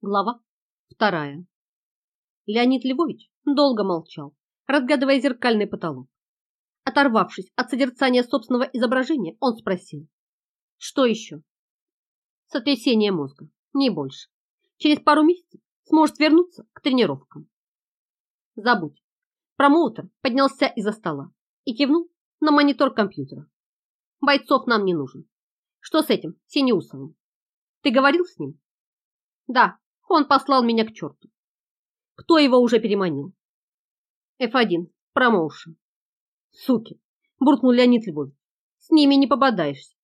Глава вторая. Леонид Львович долго молчал, разгадывая зеркальный потолок. Оторвавшись от созерцания собственного изображения, он спросил. Что еще? Сотрясение мозга, не больше. Через пару месяцев сможет вернуться к тренировкам. Забудь. Промоутер поднялся из-за стола и кивнул на монитор компьютера. Бойцов нам не нужен. Что с этим Синеусовым? Ты говорил с ним? Да, он послал меня к черту. Кто его уже переманил? F1, промоушен. Суки, буркнул Леонид Львович. С ними не пободаешься.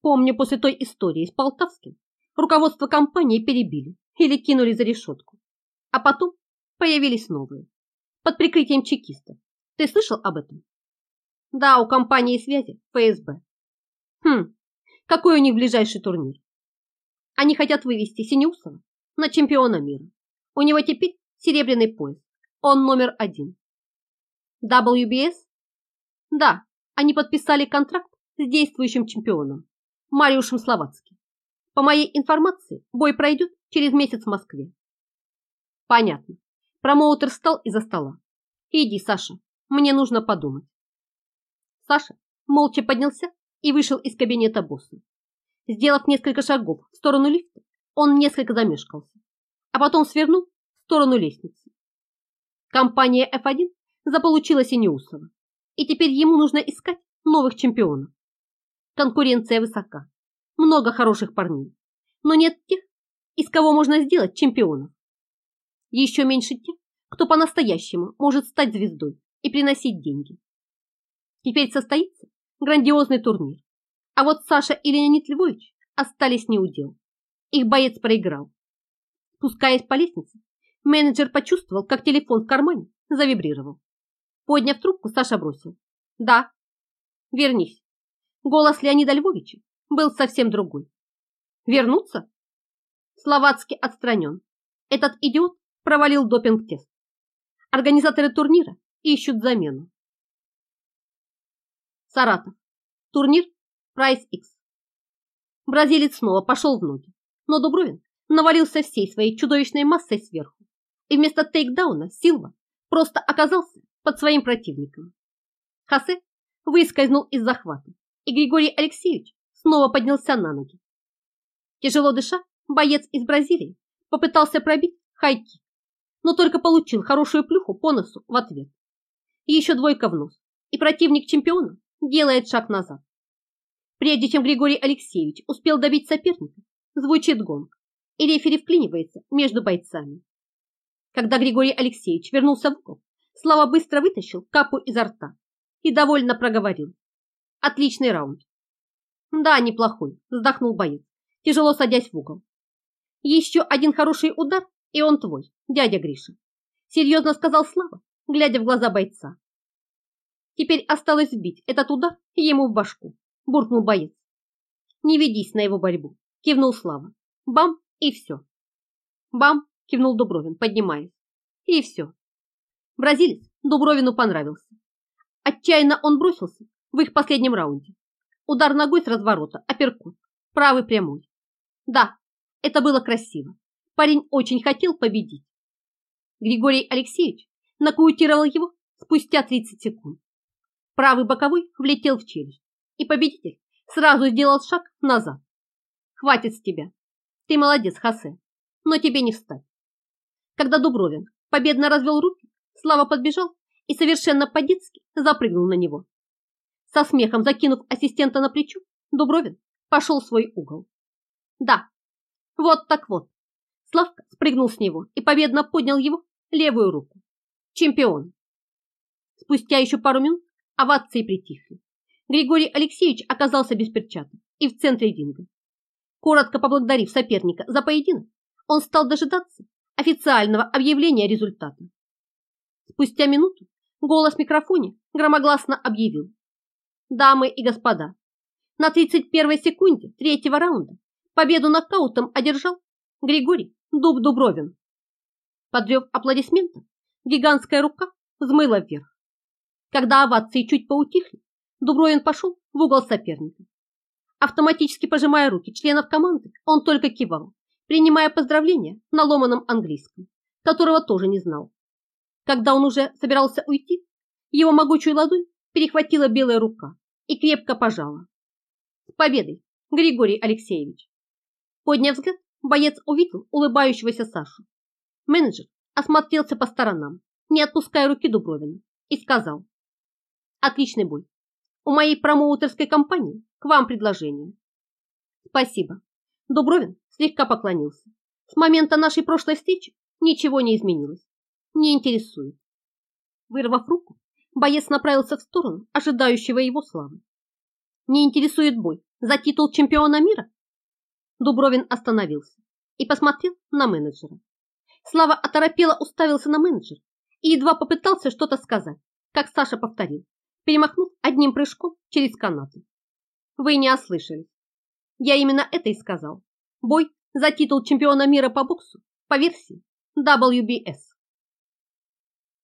Помню, после той истории с Полтавским руководство компании перебили или кинули за решетку. А потом появились новые. Под прикрытием чекистов. Ты слышал об этом? Да, у компании связи ФСБ. Хм, какой у них ближайший турнир? Они хотят вывести Синеусова на чемпиона мира. У него теперь серебряный пояс. Он номер один. WBS? Да, они подписали контракт с действующим чемпионом Мариушем Словацким. По моей информации, бой пройдет через месяц в Москве. Понятно. Промоутер встал из-за стола. Иди, Саша, мне нужно подумать. Саша молча поднялся и вышел из кабинета босса. Сделав несколько шагов в сторону лифта, он несколько замешкался, а потом свернул в сторону лестницы. Компания F1 заполучила Синеусова, и теперь ему нужно искать новых чемпионов. Конкуренция высока, много хороших парней, но нет тех, из кого можно сделать чемпионов. Еще меньше тех, кто по-настоящему может стать звездой и приносить деньги. Теперь состоится грандиозный турнир, а вот Саша и Леонид Львович остались неудел. Их боец проиграл. Спускаясь по лестнице, менеджер почувствовал, как телефон в кармане завибрировал. Подняв трубку, Саша бросил. «Да, вернись». Голос Леонида Львовича был совсем другой. «Вернуться?» Словацкий отстранен. Этот идиот провалил допинг-тест. Организаторы турнира ищут замену. Саратов. Турнир Прайс X. Бразилец снова пошел в ноги, но Дубровин навалился всей своей чудовищной массой сверху, и вместо тейкдауна Силва просто оказался под своим противником. Хосе выскользнул из захвата, и Григорий Алексеевич снова поднялся на ноги. Тяжело дыша, боец из Бразилии попытался пробить хайки, но только получил хорошую плюху по носу в ответ. Еще двойка в нос, и противник чемпиона делает шаг назад. Прежде чем Григорий Алексеевич успел добить соперника, звучит гонг, и рефери вклинивается между бойцами. Когда Григорий Алексеевич вернулся в угол, Слава быстро вытащил капу изо рта и довольно проговорил. Отличный раунд. Да, неплохой, вздохнул боец, тяжело садясь в угол. Еще один хороший удар, и он твой, дядя Гриша. Серьезно сказал Слава, глядя в глаза бойца. Теперь осталось сбить этот удар ему в башку буркнул боец. Не ведись на его борьбу, кивнул Слава. Бам, и все. Бам, кивнул Дубровин, поднимаясь. И все. Бразилец Дубровину понравился. Отчаянно он бросился в их последнем раунде. Удар ногой с разворота, апперкут, правый прямой. Да, это было красиво. Парень очень хотел победить. Григорий Алексеевич нокаутировал его спустя 30 секунд. Правый боковой влетел в челюсть и победитель сразу сделал шаг назад. Хватит с тебя. Ты молодец, Хосе, но тебе не встать. Когда Дубровин победно развел руки, Слава подбежал и совершенно по-детски запрыгнул на него. Со смехом закинув ассистента на плечо, Дубровин пошел в свой угол. Да, вот так вот. Славка спрыгнул с него и победно поднял его левую руку. Чемпион. Спустя еще пару минут овации притихли. Григорий Алексеевич оказался без перчаток и в центре ринга. Коротко поблагодарив соперника за поединок, он стал дожидаться официального объявления результата. Спустя минуту голос в микрофоне громогласно объявил. Дамы и господа, на 31 секунде третьего раунда победу нокаутом одержал Григорий Дуб-Дубровин. Подрев аплодисментов, гигантская рука взмыла вверх. Когда овации чуть поутихли, Дубровин пошел в угол соперника. Автоматически пожимая руки членов команды, он только кивал, принимая поздравления на ломаном английском, которого тоже не знал. Когда он уже собирался уйти, его могучую ладонь перехватила белая рука и крепко пожала. «С победой, Григорий Алексеевич!» Подняв взгляд, боец увидел улыбающегося Сашу. Менеджер осмотрелся по сторонам, не отпуская руки Дубровина, и сказал. «Отличный бой. У моей промоутерской компании к вам предложение». «Спасибо». Дубровин слегка поклонился. «С момента нашей прошлой встречи ничего не изменилось. Не интересует». Вырвав руку, боец направился в сторону ожидающего его славы. «Не интересует бой за титул чемпиона мира?» Дубровин остановился и посмотрел на менеджера. Слава оторопело уставился на менеджера и едва попытался что-то сказать, как Саша повторил, перемахнув одним прыжком через канаты. Вы не ослышались. Я именно это и сказал. Бой за титул чемпиона мира по боксу по версии WBS.